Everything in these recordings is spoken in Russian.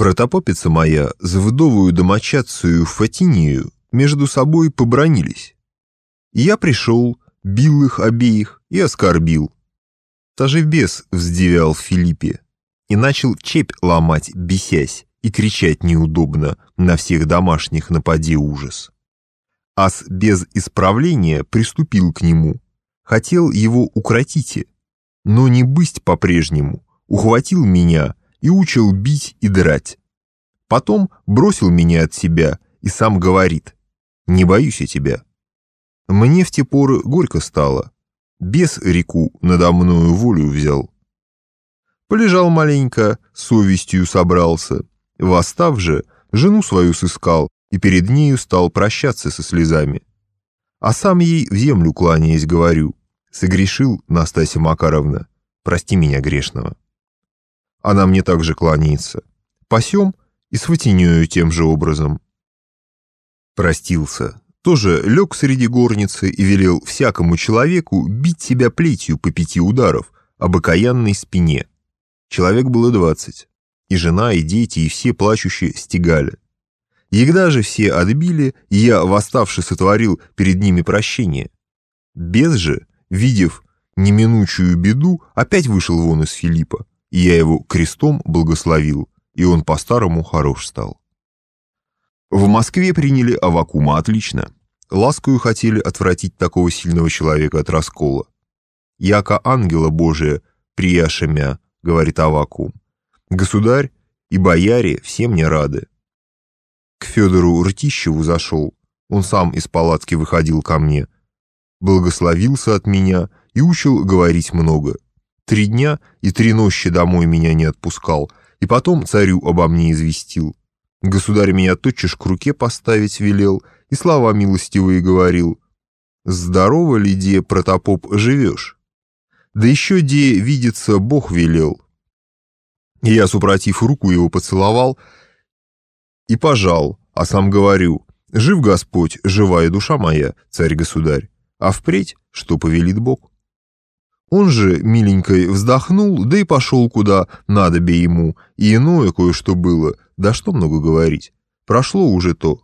Протопопица моя за вдовую домочадцию Фатинию между собой побронились. Я пришел, бил их обеих и оскорбил. Даже бес вздевял Филиппе и начал чепь ломать, бесясь, и кричать неудобно на всех домашних напади ужас. Ас без исправления приступил к нему, хотел его укротить, но не бысть по-прежнему, ухватил меня и учил бить и драть. Потом бросил меня от себя и сам говорит, «Не боюсь я тебя». Мне в те поры горько стало, бес реку надо мною волю взял. Полежал маленько, совестью собрался, восстав же, жену свою сыскал и перед нею стал прощаться со слезами. А сам ей в землю кланяясь говорю, согрешил, Настасья Макаровна, прости меня грешного. Она мне также кланяется. Пасем и с Ватинею тем же образом. Простился. Тоже лег среди горницы и велел всякому человеку бить себя плетью по пяти ударов об окаянной спине. Человек было двадцать. И жена, и дети, и все плачущие стегали. Егда же все отбили, и я, восставший, сотворил перед ними прощение. Без же, видев неминучую беду, опять вышел вон из Филиппа я его крестом благословил, и он по-старому хорош стал. В Москве приняли Авакума отлично. Ласкую хотели отвратить такого сильного человека от раскола. «Яко ангела Божия, прияшемя», — говорит Авакум. «Государь и бояре все мне рады». К Федору Ртищеву зашел, он сам из палатки выходил ко мне, благословился от меня и учил говорить много. Три дня и три ночи домой меня не отпускал, и потом царю обо мне известил. Государь меня тотчас к руке поставить велел и слова милостивые говорил. «Здорово ли, де, протопоп, живешь?» Да еще де, видится, Бог велел. И я, супротив руку его поцеловал и пожал, а сам говорю, «Жив Господь, живая душа моя, царь-государь, а впредь, что повелит Бог». Он же, миленькой, вздохнул, да и пошел куда надобе ему, и иное кое-что было, да что много говорить. Прошло уже то.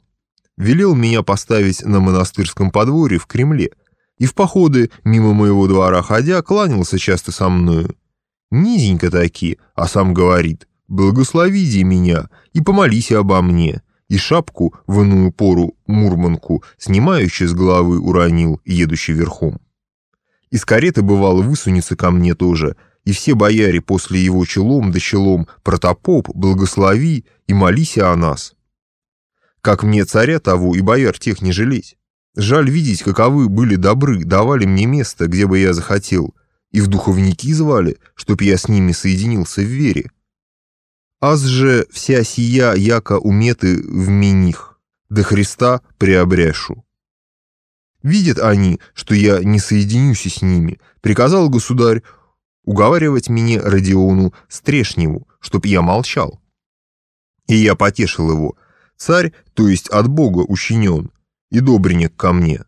Велел меня поставить на монастырском подворье в Кремле, и в походы, мимо моего двора ходя, кланялся часто со мною. Низенько таки, а сам говорит, благословиди меня и помолись обо мне, и шапку в иную пору мурманку, снимающий с головы, уронил, едущий верхом. Из кареты, бывало, высунется ко мне тоже, и все бояре после его челом да челом протопоп, благослови и молись о нас. Как мне царя того и бояр тех не жалеть. Жаль видеть, каковы были добры, давали мне место, где бы я захотел, и в духовники звали, чтоб я с ними соединился в вере. Аз же вся сия яко уметы в миних, до Христа приобряшу. Видят они, что я не соединюсь с ними, приказал государь уговаривать мне Родиону Стрешневу, чтоб я молчал. И я потешил его. Царь, то есть от Бога учинен, и добренек ко мне.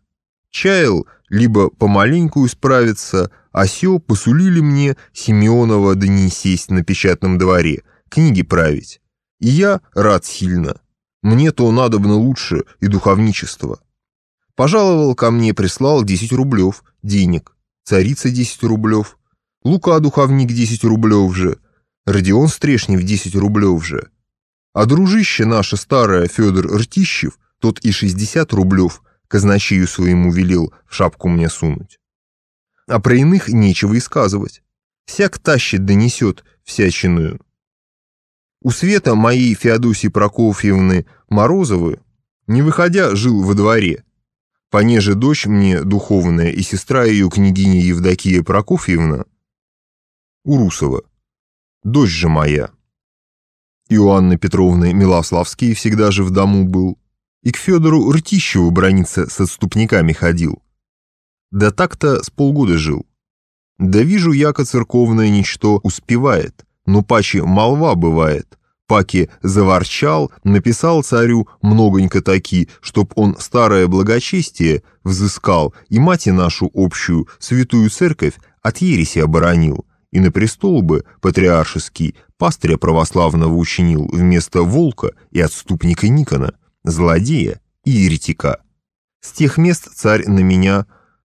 Чаял либо помаленьку исправиться, а сё посулили мне Симеонова да не сесть на печатном дворе, книги править. И я рад сильно. Мне то надобно лучше и духовничество. Пожаловал ко мне, прислал 10 рублев, денег. Царица 10 рублев. Лука духовник 10 рублев же. Родион Стрешнев 10 рублев же. А дружище наше старое Федор Ртищев, тот и 60 рублев казначею своему велел в шапку мне сунуть. А про иных нечего и сказывать. Всяк тащит, донесет всячиную. У света моей Феодосии Прокофьевны Морозовы, не выходя, жил во дворе – Понеже дочь мне духовная и сестра ее княгиня Евдокия Прокофьевна, Урусова, дочь же моя. Иоанна Петровна Милославский всегда же в дому был, и к Федору Ртищеву брониться с отступниками ходил. Да так-то с полгода жил. Да вижу, яко церковное ничто успевает, но паче молва бывает, Паки заворчал, написал царю многонько таки, чтоб он старое благочестие взыскал и мати нашу общую, святую церковь, от ереси оборонил, и на престол бы, патриаршеский, пастыря православного учинил вместо волка и отступника Никона, злодея и еретика. С тех мест царь на меня –